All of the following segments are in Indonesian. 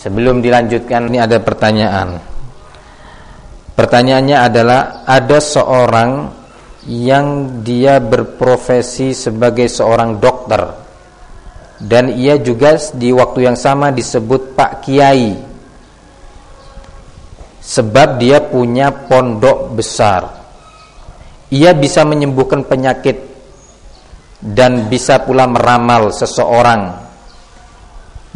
Sebelum dilanjutkan ini ada pertanyaan. Pertanyaannya adalah ada seorang yang dia berprofesi sebagai seorang dokter. Dan ia juga di waktu yang sama disebut Pak Kiai. Sebab dia punya pondok besar. Ia bisa menyembuhkan penyakit. Dan bisa pula meramal seseorang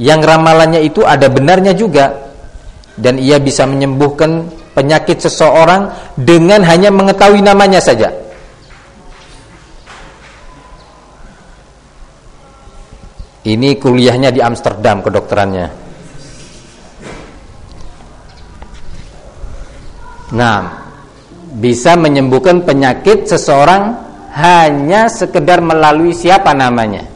yang ramalannya itu ada benarnya juga dan ia bisa menyembuhkan penyakit seseorang dengan hanya mengetahui namanya saja. Ini kuliahnya di Amsterdam kedokterannya. Nah, bisa menyembuhkan penyakit seseorang hanya sekedar melalui siapa namanya.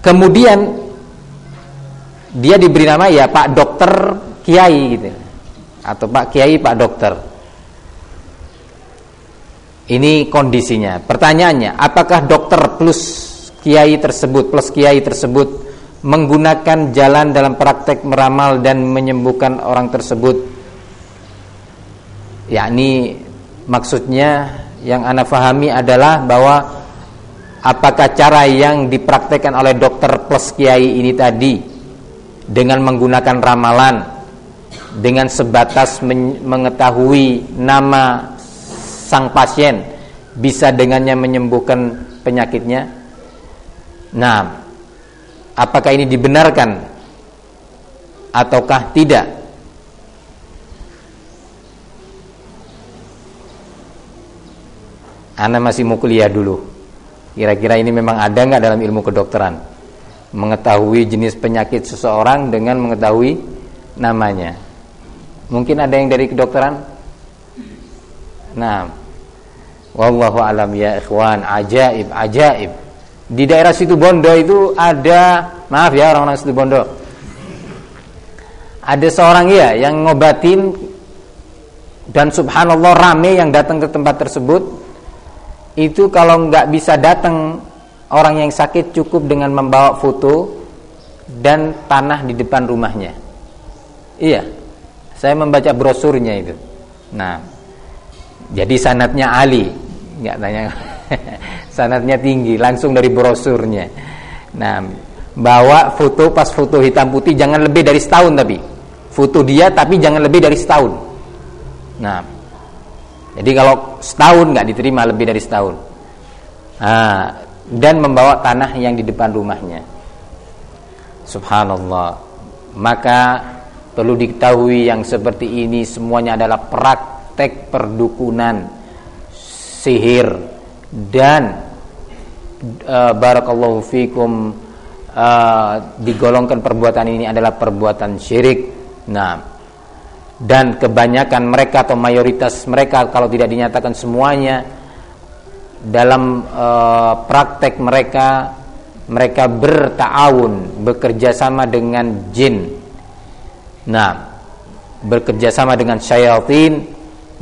Kemudian dia diberi nama ya Pak Dokter Kiai gitu. Atau Pak Kiai Pak Dokter. Ini kondisinya. Pertanyaannya, apakah dokter plus kiai tersebut plus kiai tersebut menggunakan jalan dalam praktek meramal dan menyembuhkan orang tersebut? Yakni maksudnya yang anda fahami adalah bahwa apakah cara yang dipraktekkan oleh dokter plus kiai ini tadi? Dengan menggunakan ramalan. Dengan sebatas mengetahui nama sang pasien. Bisa dengannya menyembuhkan penyakitnya? Nah apakah ini dibenarkan? Ataukah tidak? Anda masih mau kuliah dulu Kira-kira ini memang ada nggak dalam ilmu kedokteran? Mengetahui jenis penyakit seseorang dengan mengetahui namanya. Mungkin ada yang dari kedokteran? Nah, wallahu alam ya ikhwan, ajaib, ajaib. Di daerah situ Bondo itu ada, maaf ya orang-orang situ Bondo. Ada seorang ya yang ngobatin dan subhanallah rame yang datang ke tempat tersebut itu kalau nggak bisa datang orang yang sakit cukup dengan membawa foto dan tanah di depan rumahnya. Iya, saya membaca brosurnya itu. Nah, jadi sanatnya Ali, nggak tanya, sanatnya tinggi, langsung dari brosurnya. Nah, bawa foto pas foto hitam putih jangan lebih dari setahun tapi foto dia tapi jangan lebih dari setahun. Nah, jadi kalau setahun nggak diterima lebih dari setahun. Nah, dan membawa tanah yang di depan rumahnya. Subhanallah. Maka perlu diketahui yang seperti ini semuanya adalah praktek perdukunan, sihir dan uh, barakallahu fikum uh, digolongkan perbuatan ini adalah perbuatan syirik. Nah, dan kebanyakan mereka atau mayoritas mereka kalau tidak dinyatakan semuanya dalam e, praktek mereka mereka bertaawun bekerja sama dengan jin. Nah bekerja sama dengan syaitan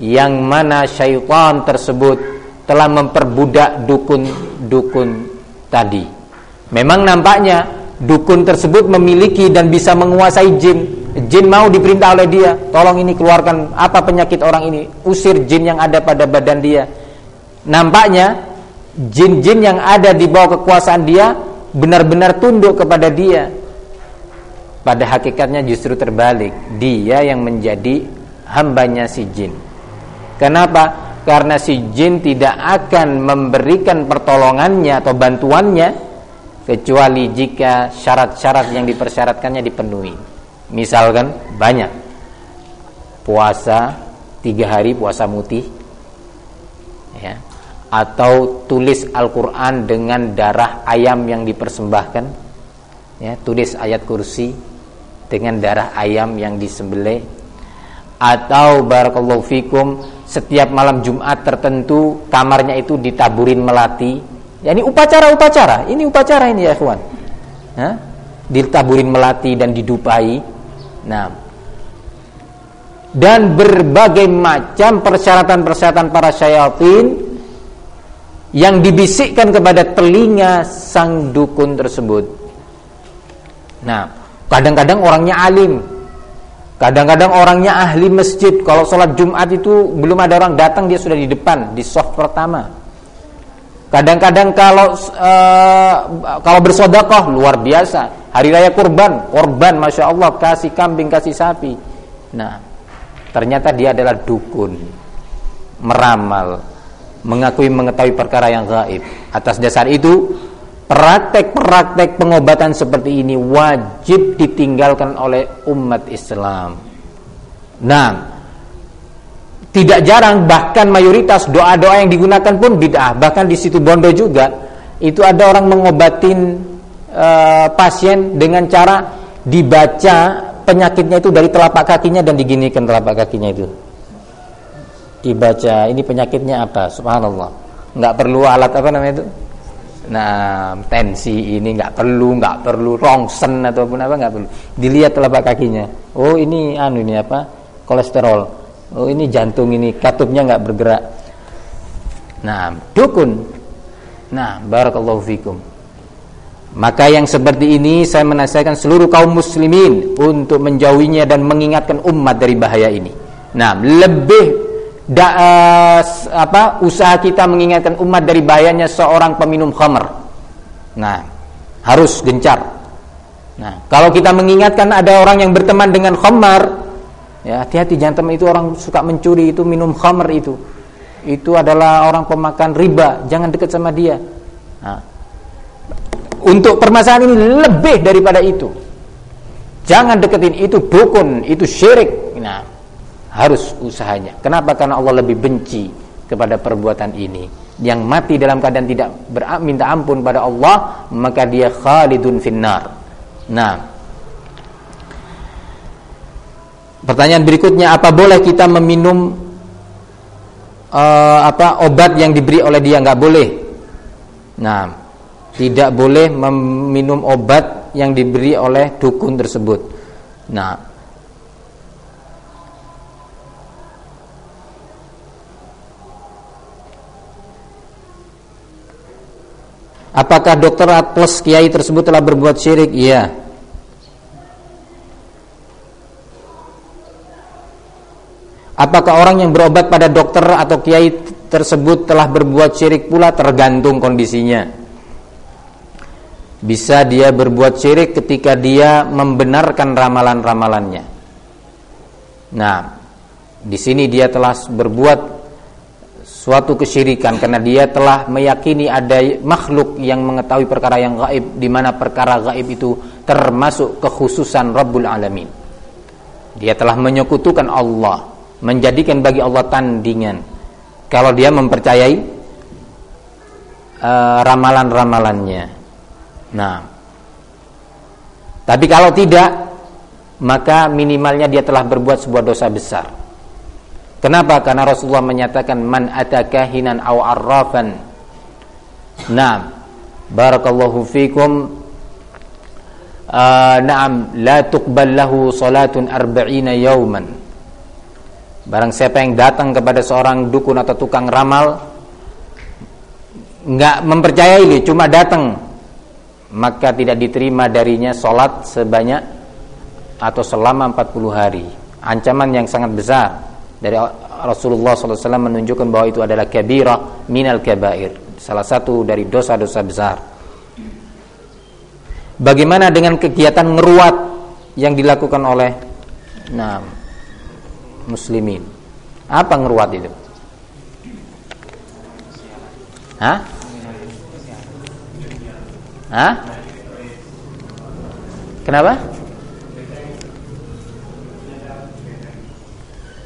yang mana syaitan tersebut telah memperbudak dukun-dukun tadi. Memang nampaknya dukun tersebut memiliki dan bisa menguasai jin Jin mau diperintah oleh dia, tolong ini keluarkan apa penyakit orang ini, usir jin yang ada pada badan dia. Nampaknya jin-jin yang ada di bawah kekuasaan dia benar-benar tunduk kepada dia. Pada hakikatnya justru terbalik, dia yang menjadi hambanya si jin. Kenapa? Karena si jin tidak akan memberikan pertolongannya atau bantuannya kecuali jika syarat-syarat yang dipersyaratkannya dipenuhi. Misalkan banyak. Puasa tiga hari puasa mutih, ya, atau tulis Al-Quran dengan darah ayam yang dipersembahkan, ya tulis ayat kursi dengan darah ayam yang disembelih. Atau barakallahu fikum setiap malam Jumat tertentu kamarnya itu ditaburin melati. Ya ini upacara-upacara. Ini upacara ini ya ikhwan. Ditaburin melati dan didupai nah dan berbagai macam persyaratan-persyaratan para syaitan yang dibisikkan kepada telinga sang dukun tersebut. Nah, kadang-kadang orangnya alim. Kadang-kadang orangnya ahli masjid. Kalau sholat Jumat itu belum ada orang datang dia sudah di depan di soft pertama. Kadang-kadang kalau uh, kalau bersodakoh luar biasa. Hari raya kurban, korban masya Allah kasih kambing kasih sapi. Nah, ternyata dia adalah dukun, meramal, mengakui mengetahui perkara yang gaib. Atas dasar itu, praktek-praktek pengobatan seperti ini wajib ditinggalkan oleh umat Islam. Nah, tidak jarang bahkan mayoritas doa-doa yang digunakan pun bid'ah. Bahkan di situ Bondo juga itu ada orang mengobatin uh, pasien dengan cara dibaca penyakitnya itu dari telapak kakinya dan diginikan telapak kakinya itu. Dibaca ini penyakitnya apa? Subhanallah. Nggak perlu alat apa namanya itu? Nah tensi ini nggak perlu nggak perlu rongsen ataupun apa nggak perlu. Dilihat telapak kakinya. Oh ini anu ini apa? Kolesterol. Oh ini jantung ini katupnya nggak bergerak. Nah dukun. Nah barakallahu fikum maka yang seperti ini saya menasihatkan seluruh kaum muslimin untuk menjauhinya dan mengingatkan umat dari bahaya ini. Nah, lebih da, uh, apa usaha kita mengingatkan umat dari bahayanya seorang peminum khamr. Nah, harus gencar. Nah, kalau kita mengingatkan ada orang yang berteman dengan khamar, ya hati-hati jangan teman itu orang suka mencuri itu minum khamr itu. Itu adalah orang pemakan riba, jangan dekat sama dia. Nah, untuk permasalahan ini lebih daripada itu. Jangan deketin itu dukun, itu syirik. Nah, harus usahanya. Kenapa? Karena Allah lebih benci kepada perbuatan ini. Yang mati dalam keadaan tidak minta ampun pada Allah, maka dia khalidun finnar. Nah, pertanyaan berikutnya, apa boleh kita meminum uh, apa obat yang diberi oleh dia? Nggak boleh. Nah, tidak boleh meminum obat yang diberi oleh dukun tersebut. Nah, Apakah dokter plus kiai tersebut telah berbuat syirik? Iya. Apakah orang yang berobat pada dokter atau kiai tersebut telah berbuat syirik pula tergantung kondisinya. Bisa dia berbuat syirik ketika dia membenarkan ramalan-ramalannya. Nah, di sini dia telah berbuat suatu kesyirikan karena dia telah meyakini ada makhluk yang mengetahui perkara yang gaib di mana perkara gaib itu termasuk kekhususan Rabbul Alamin. Dia telah menyekutukan Allah, menjadikan bagi Allah tandingan. Kalau dia mempercayai uh, ramalan-ramalannya. Nah, tapi kalau tidak, maka minimalnya dia telah berbuat sebuah dosa besar. Kenapa? Karena Rasulullah menyatakan man ataka hinan aw arrafan. Naam. Barakallahu fikum. Uh, naam, la tuqbal lahu salatun arba'ina yauman. Barang siapa yang datang kepada seorang dukun atau tukang ramal enggak mempercayai cuma datang maka tidak diterima darinya salat sebanyak atau selama 40 hari. Ancaman yang sangat besar dari Rasulullah SAW menunjukkan bahwa itu adalah kabirah minal kabair salah satu dari dosa-dosa besar bagaimana dengan kegiatan ngeruat yang dilakukan oleh nah, muslimin apa ngeruat itu Hah? Hah? Kenapa?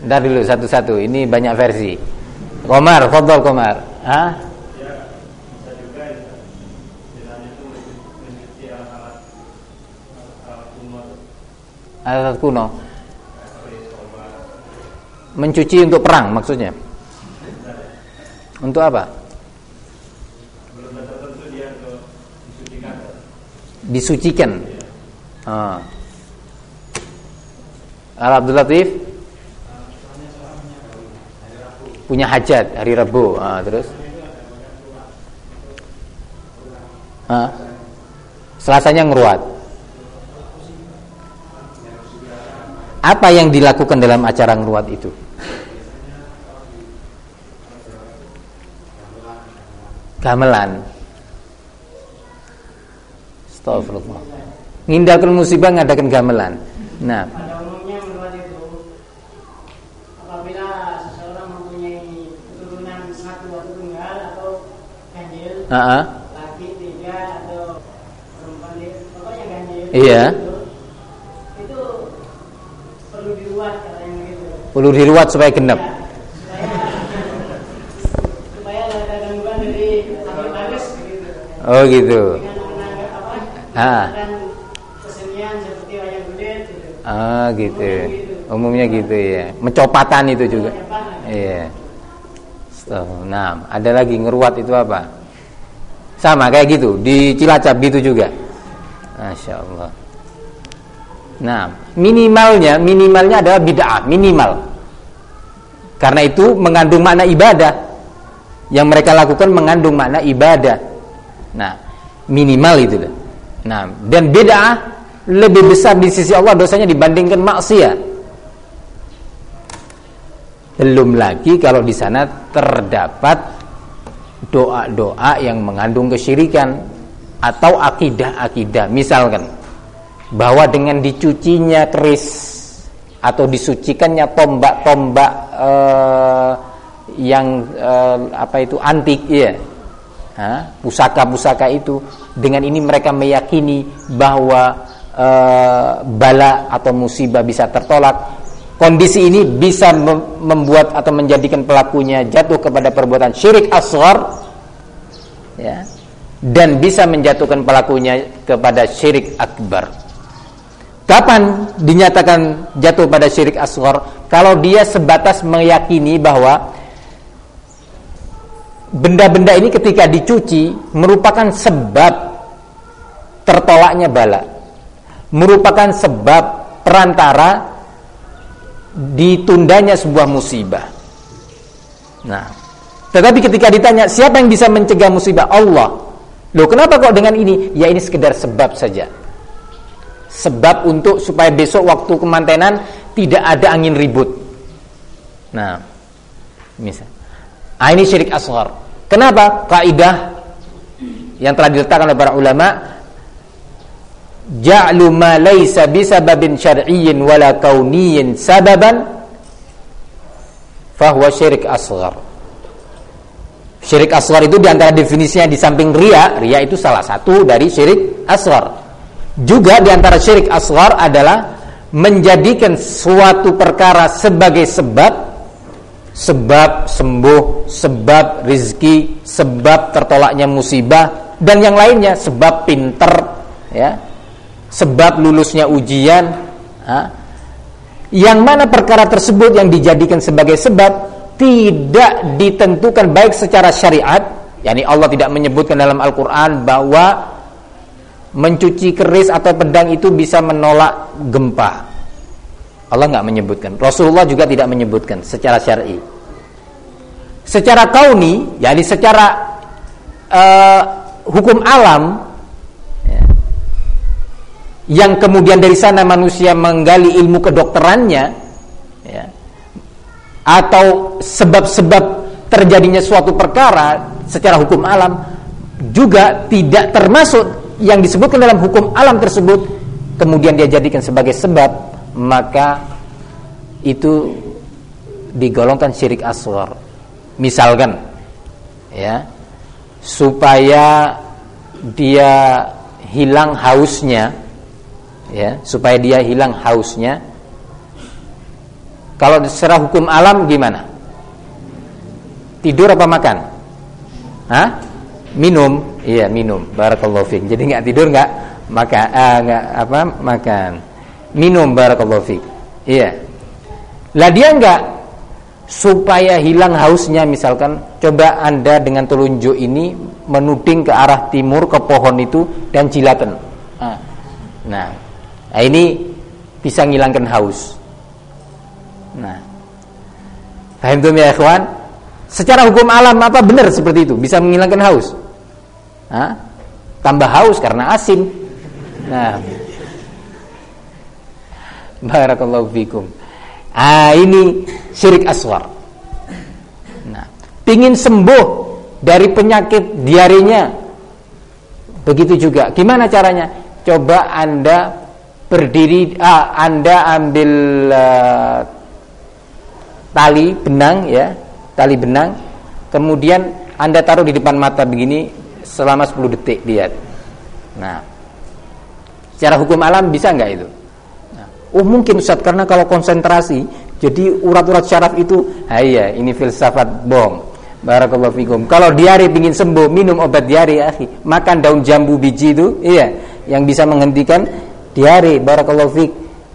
Ntar dulu satu-satu. Ini banyak versi. Komar, fadol Komar. Hah? Adat kuno. Mencuci untuk perang maksudnya. Untuk apa? Disucikan. Ah. Al Abdul Latif punya hajat hari Rabu, ah, terus ah. Selasanya ngeruat. Apa yang dilakukan dalam acara ngeruat itu? Gamelan. Astagfirullah. Ngindahkan musibah ngadakan gamelan. Nah, uh -uh. laki tiga atau perempuan dia, pokoknya ganjil Iya. itu, itu perlu diruat katanya gitu perlu diruat supaya genep. Ya, supaya supaya ada gangguan dari ahli bagus gitu Oh gitu. Ah. dan kesenian seperti wayang kulit gitu Ah gitu. Umumnya gitu ya. Mencopatan itu juga. Iya. So, nah, ada lagi ngeruat itu apa? Sama kayak gitu di Cilacap gitu juga. Masya Allah. Nah, minimalnya minimalnya adalah bid'ah minimal. Karena itu mengandung makna ibadah. Yang mereka lakukan mengandung makna ibadah. Nah, minimal itu. Nah, dan bid'ah lebih besar di sisi Allah dosanya dibandingkan maksiat. Belum lagi kalau di sana terdapat doa-doa yang mengandung kesyirikan atau akidah-akidah. Misalkan bahwa dengan dicucinya keris atau disucikannya tombak-tombak eh, yang eh, apa itu antik ya. Pusaka-pusaka itu. Dengan ini mereka meyakini bahwa eh, bala atau musibah bisa tertolak. Kondisi ini bisa mem- membuat atau menjadikan pelakunya jatuh kepada perbuatan syirik asghar ya dan bisa menjatuhkan pelakunya kepada syirik akbar. Kapan dinyatakan jatuh pada syirik asghar? Kalau dia sebatas meyakini bahwa benda-benda ini ketika dicuci merupakan sebab tertolaknya bala. Merupakan sebab perantara ditundanya sebuah musibah. Nah tetapi ketika ditanya siapa yang bisa mencegah musibah? Allah. Loh kenapa kok dengan ini? Ya ini sekedar sebab saja. Sebab untuk supaya besok waktu kemantenan tidak ada angin ribut. Nah misal. Ah, ini syirik asghar Kenapa? Kaidah yang telah diletakkan oleh para ulama ja'lu ma laysa bisababin syar'iyyin wala kauniyyin sababan fahuwa syirik asghar. Syirik asghar itu di antara definisinya di samping ria, ria itu salah satu dari syirik asghar. Juga di antara syirik asghar adalah menjadikan suatu perkara sebagai sebab sebab sembuh, sebab rizki, sebab tertolaknya musibah dan yang lainnya sebab pinter ya sebab lulusnya ujian ha? yang mana perkara tersebut yang dijadikan sebagai sebab tidak ditentukan baik secara syariat yakni Allah tidak menyebutkan dalam Al-Quran bahwa mencuci keris atau pedang itu bisa menolak gempa Allah nggak menyebutkan. Rasulullah juga tidak menyebutkan secara syar'i. Secara kauni, yakni secara uh, hukum alam, ya, yang kemudian dari sana manusia menggali ilmu kedokterannya, ya, atau sebab-sebab terjadinya suatu perkara secara hukum alam juga tidak termasuk yang disebutkan dalam hukum alam tersebut, kemudian dia jadikan sebagai sebab maka itu digolongkan syirik asghar. Misalkan ya, supaya dia hilang hausnya ya, supaya dia hilang hausnya. Kalau secara hukum alam gimana? Tidur apa makan? Hah? Minum. Iya, minum. Barakallahu fiik. Jadi nggak tidur nggak makan, uh, apa? Makan minum barakallahu fiik. Iya. Lah dia enggak supaya hilang hausnya misalkan coba Anda dengan telunjuk ini menuding ke arah timur ke pohon itu dan jilakan. Nah, nah, nah ini bisa ngilangkan haus. Nah, paham tuh ya ikhwan? Secara hukum alam apa benar seperti itu? Bisa menghilangkan haus? Hah? Tambah haus karena asin. Nah, Barakallahu fikum. Ah ini syirik aswar. Nah, pingin sembuh dari penyakit diarinya. Begitu juga. Gimana caranya? Coba Anda berdiri ah, Anda ambil uh, tali benang ya, tali benang. Kemudian Anda taruh di depan mata begini selama 10 detik lihat. Nah, secara hukum alam bisa nggak itu? Oh mungkin Ustaz karena kalau konsentrasi jadi urat-urat syaraf itu iya ini filsafat bohong. Barakallahu fikum. Kalau diare ingin sembuh, minum obat diare akhi. Makan daun jambu biji itu, iya, yang bisa menghentikan diare. Barakallahu fik.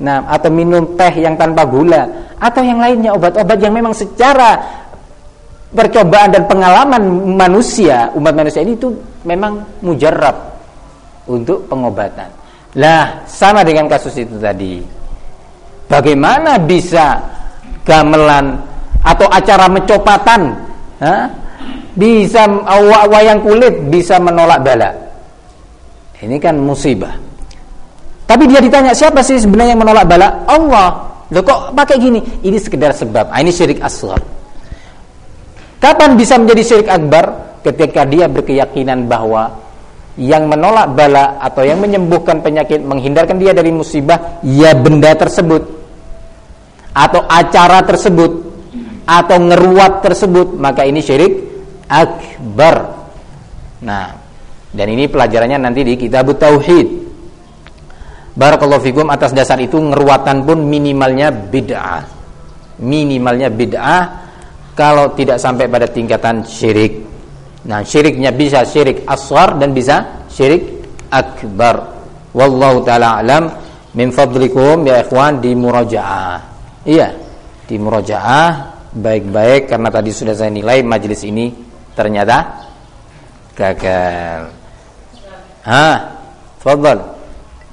Nah, atau minum teh yang tanpa gula atau yang lainnya obat-obat yang memang secara percobaan dan pengalaman manusia, umat manusia ini itu memang mujarab untuk pengobatan. Lah, sama dengan kasus itu tadi. Bagaimana bisa gamelan atau acara mencopatan ha? bisa wayang kulit bisa menolak bala? Ini kan musibah. Tapi dia ditanya siapa sih sebenarnya yang menolak bala? Allah. Loh kok pakai gini? Ini sekedar sebab. Ini syirik asghar. Kapan bisa menjadi syirik akbar? Ketika dia berkeyakinan bahwa yang menolak bala atau yang menyembuhkan penyakit, menghindarkan dia dari musibah, ya benda tersebut atau acara tersebut atau ngeruat tersebut maka ini syirik akbar. Nah dan ini pelajarannya nanti di kitab tauhid. Barakallahu fikum atas dasar itu ngeruatan pun minimalnya bid'ah. Minimalnya bid'ah kalau tidak sampai pada tingkatan syirik. Nah syiriknya bisa syirik asghar dan bisa syirik akbar. Wallahu taala alam. Min fadlikum ya ikhwan di murajaah Iya, di murojaah baik-baik karena tadi sudah saya nilai majelis ini ternyata gagal. Hah, fadal.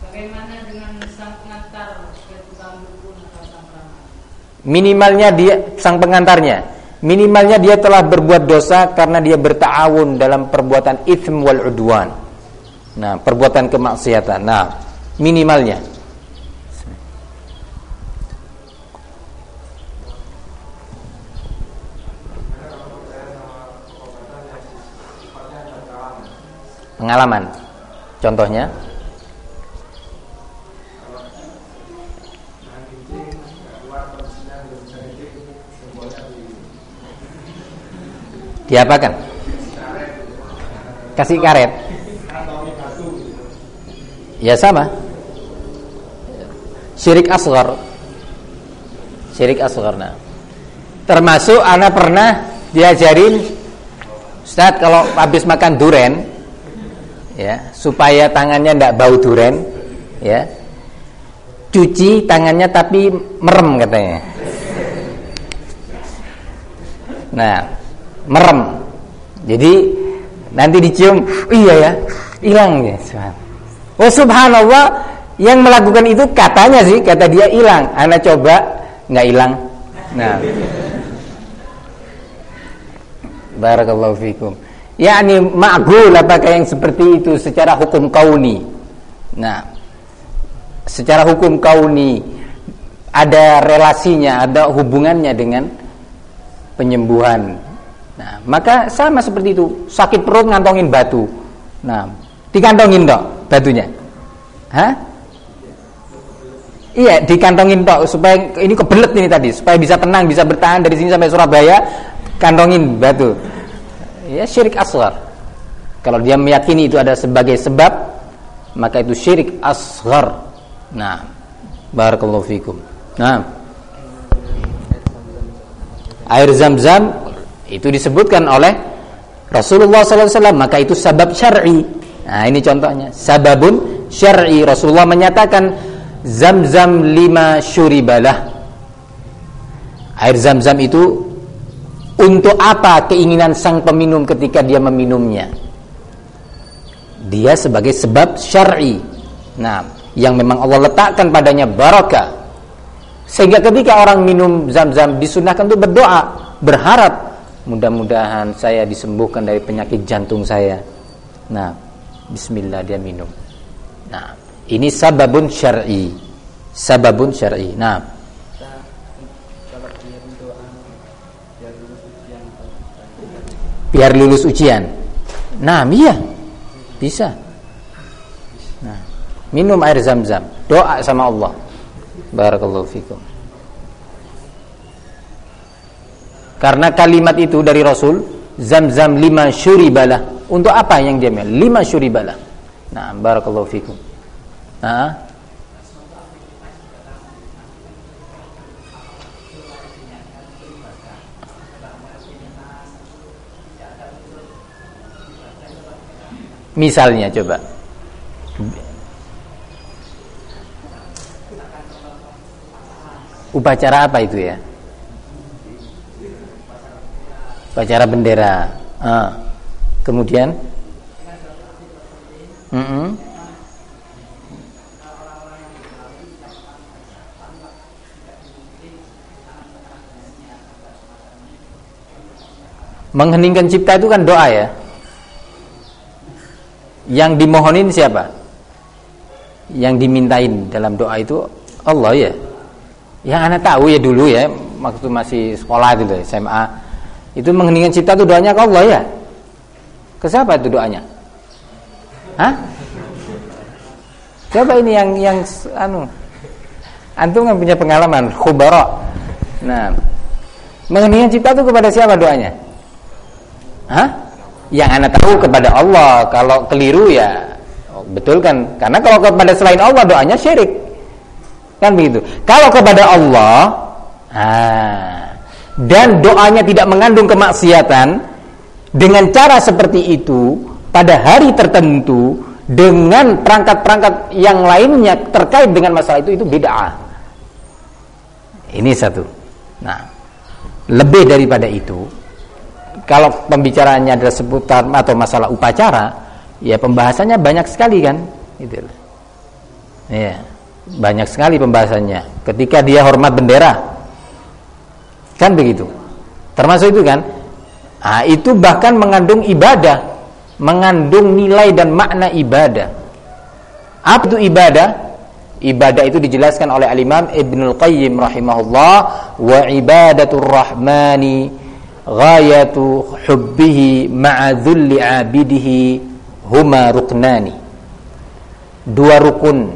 Bagaimana dengan sang pengantar Minimalnya dia sang pengantarnya, minimalnya dia telah berbuat dosa karena dia bertawun dalam perbuatan ithm wal udwan. Nah, perbuatan kemaksiatan. Nah, minimalnya pengalaman. Contohnya Diapakan? Kasih karet. Ya sama. Syirik asghar. Syirik asghar. Nah. Termasuk anak pernah diajarin Ustaz kalau habis makan duren ya supaya tangannya tidak bau duren ya. Cuci tangannya tapi merem katanya. Nah merem. Jadi nanti dicium iya ya hilang ya oh subhanallah yang melakukan itu katanya sih kata dia hilang. Anak coba nggak hilang. Nah. Barakallahu fikum yakni ma'gul apakah yang seperti itu secara hukum kauni? Nah secara hukum kauni ada relasinya ada hubungannya dengan penyembuhan. Nah maka sama seperti itu. Sakit perut ngantongin batu. Nah dikantongin dok batunya. Hah? Iya, dikantongin tok supaya ini kebelet ini tadi, supaya bisa tenang, bisa bertahan dari sini sampai Surabaya, kantongin batu ya syirik asghar. Kalau dia meyakini itu ada sebagai sebab, maka itu syirik asghar. Nah, barakallahu fikum. Nah, air zam-zam itu disebutkan oleh Rasulullah SAW, maka itu sebab syar'i. Nah, ini contohnya. Sababun syar'i. Rasulullah menyatakan Zam-zam lima syuribalah. Air zam-zam itu untuk apa keinginan sang peminum ketika dia meminumnya? Dia sebagai sebab syar'i. Nah, yang memang Allah letakkan padanya barakah. Sehingga ketika orang minum zam-zam disunahkan untuk berdoa, berharap mudah-mudahan saya disembuhkan dari penyakit jantung saya. Nah, bismillah dia minum. Nah, ini sababun syar'i. Sababun syar'i. Nah, biar lulus ujian. Nah, iya. Bisa. Nah, minum air zam-zam, doa sama Allah. Barakallahu fikum. Karena kalimat itu dari Rasul, zam-zam lima syuribalah. Untuk apa yang dia minum? Lima syuribalah. Nah, barakallahu fikum. Nah, Misalnya coba Upacara apa itu ya? Upacara bendera ah. Kemudian mm -mm. Mengheningkan cipta itu kan doa ya yang dimohonin siapa? Yang dimintain dalam doa itu Allah ya. Yang anak tahu ya dulu ya, waktu masih sekolah itu SMA. Itu mengheningkan cipta itu doanya ke Allah ya. Ke siapa itu doanya? Hah? Siapa ini yang yang anu? Antum kan punya pengalaman khubara. Nah, mengheningkan cipta itu kepada siapa doanya? Hah? Yang anda tahu kepada Allah kalau keliru ya betul kan? Karena kalau kepada selain Allah doanya syirik. Kan begitu? Kalau kepada Allah ah, dan doanya tidak mengandung kemaksiatan dengan cara seperti itu pada hari tertentu dengan perangkat-perangkat yang lainnya terkait dengan masalah itu itu beda ini satu. Nah lebih daripada itu kalau pembicaraannya adalah seputar atau masalah upacara, ya pembahasannya banyak sekali kan, gitu. Ya, banyak sekali pembahasannya. Ketika dia hormat bendera, kan begitu. Termasuk itu kan, nah, itu bahkan mengandung ibadah, mengandung nilai dan makna ibadah. Apa itu ibadah? Ibadah itu dijelaskan oleh Al-Imam Ibnul Qayyim rahimahullah wa ibadatul rahmani ghayatu hubbihi ma'a dhulli abidihi huma ruknani. Dua rukun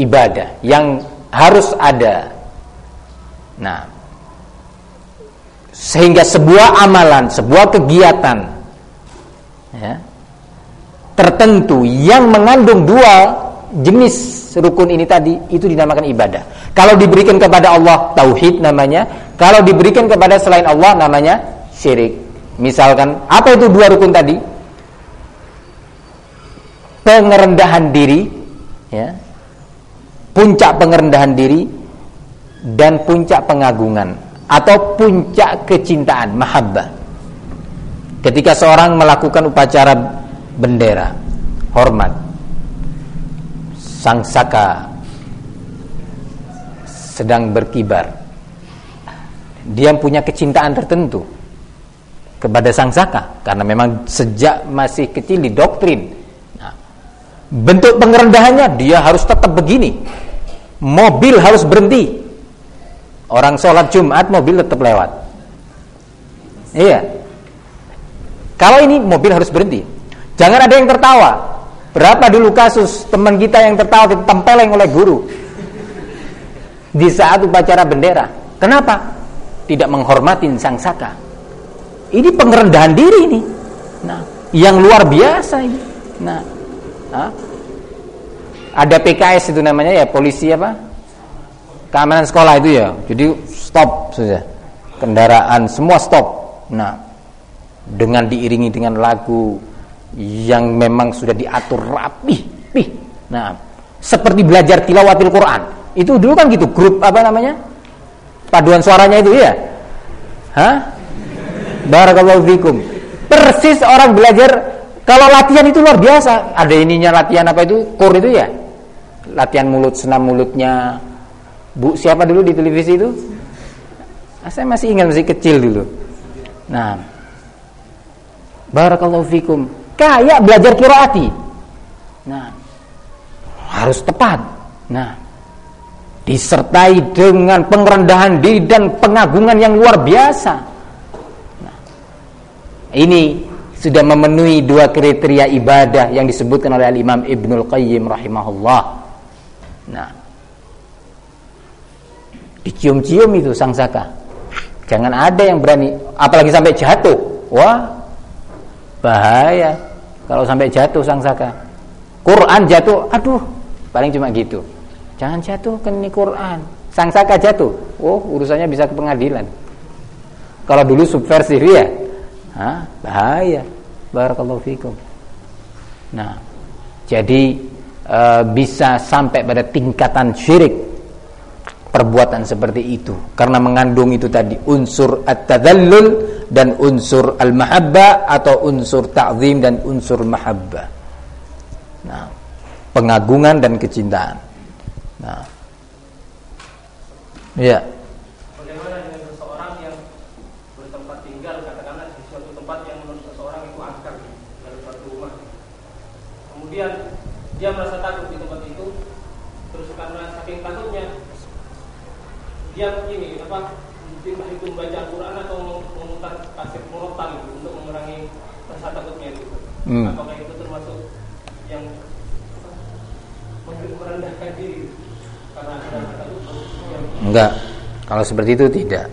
ibadah yang harus ada. Nah sehingga sebuah amalan sebuah kegiatan ya, tertentu yang mengandung dua jenis rukun ini tadi itu dinamakan ibadah. Kalau diberikan kepada Allah tauhid namanya, kalau diberikan kepada selain Allah namanya syirik. Misalkan apa itu dua rukun tadi? Pengerendahan diri, ya. Puncak pengerendahan diri dan puncak pengagungan atau puncak kecintaan, mahabbah. Ketika seorang melakukan upacara bendera, hormat, sang saka sedang berkibar. Dia punya kecintaan tertentu kepada sang saka karena memang sejak masih kecil didoktrin. Nah, bentuk pengerendahannya dia harus tetap begini. Mobil harus berhenti. Orang sholat Jumat mobil tetap lewat. Iya. Kalau ini mobil harus berhenti. Jangan ada yang tertawa Berapa dulu kasus teman kita yang tertawa ditempeleng oleh guru di saat upacara bendera. Kenapa? Tidak menghormatin sang saka. Ini pengerendahan diri ini. Nah, yang luar biasa ini. Nah, nah ada PKS itu namanya ya polisi apa? Keamanan sekolah itu ya. Jadi stop saja. Kendaraan semua stop. Nah, dengan diiringi dengan lagu yang memang sudah diatur rapi. Nah, seperti belajar tilawatil Quran. Itu dulu kan gitu, grup apa namanya? Paduan suaranya itu ya. Hah? Barakallahu fikum. Persis orang belajar kalau latihan itu luar biasa. Ada ininya latihan apa itu? Kur itu ya. Latihan mulut, senam mulutnya. Bu, siapa dulu di televisi itu? Ah, saya masih ingat masih kecil dulu. Nah, barakallahu fikum. Kayak belajar kiraati. Nah, harus tepat. Nah, disertai dengan pengerendahan diri dan pengagungan yang luar biasa. Nah, ini sudah memenuhi dua kriteria ibadah yang disebutkan oleh Imam Ibnul Qayyim rahimahullah. Nah, dicium-cium itu sang saka. Jangan ada yang berani, apalagi sampai jatuh. Wah, bahaya kalau sampai jatuh sang saka. Quran jatuh, aduh, paling cuma gitu. Jangan jatuh ke ini Quran. Sang saka jatuh, oh urusannya bisa ke pengadilan. Kalau dulu subversif ya, Hah, bahaya. Barakallahu fikum. Nah, jadi e, bisa sampai pada tingkatan syirik perbuatan seperti itu karena mengandung itu tadi unsur at-tadallul dan unsur al-mahabbah atau unsur ta'zim dan unsur mahabbah. Nah, pengagungan dan kecintaan. Nah. Ya. Bagaimana dengan seseorang yang bertempat tinggal katakanlah di suatu tempat yang menurut seseorang itu angker dari suatu rumah. Kemudian dia merasa takut di tempat itu terus karena saking takutnya dia ini apa entah itu membaca Al-Quran atau memutar kasir murotal gitu, untuk mengurangi rasa takutnya itu. Hmm. Apakah itu termasuk yang merendahkan diri karena ada takut? Enggak. Kalau seperti itu tidak.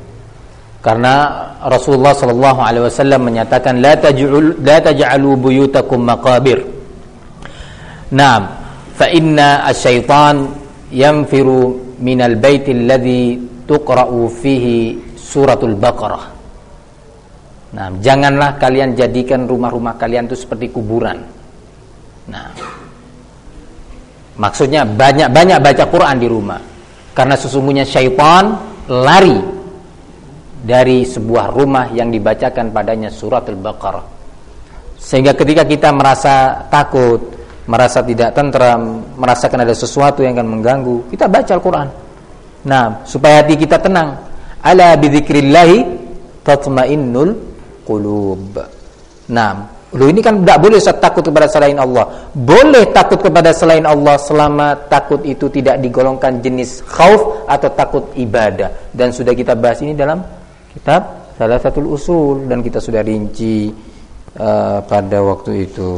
Karena Rasulullah sallallahu alaihi wasallam menyatakan la taj'al la taj'alu buyutakum maqabir. Naam, fa inna asy-syaitan yanfiru minal baiti alladhi tuqra'u fihi suratul Baqarah. Nah, janganlah kalian jadikan rumah-rumah kalian itu seperti kuburan. Nah, maksudnya banyak-banyak baca Quran di rumah. Karena sesungguhnya syaitan lari dari sebuah rumah yang dibacakan padanya suratul Baqarah. Sehingga ketika kita merasa takut, merasa tidak tentram, merasakan ada sesuatu yang akan mengganggu, kita baca Al-Quran. Nah, supaya hati kita tenang. Ala bidzikrillahi tatmainnul qulub. Nah, lu ini kan tidak boleh takut kepada selain Allah. Boleh takut kepada selain Allah selama takut itu tidak digolongkan jenis khauf atau takut ibadah. Dan sudah kita bahas ini dalam kitab salah satu usul dan kita sudah rinci uh, pada waktu itu.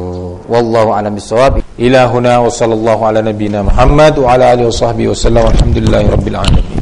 Wallahu a'lam bishawab. Ilahuna wa sallallahu ala nabiyyina Muhammad wa ala alihi washabbihi wasallam. Alhamdulillahirabbil alamin.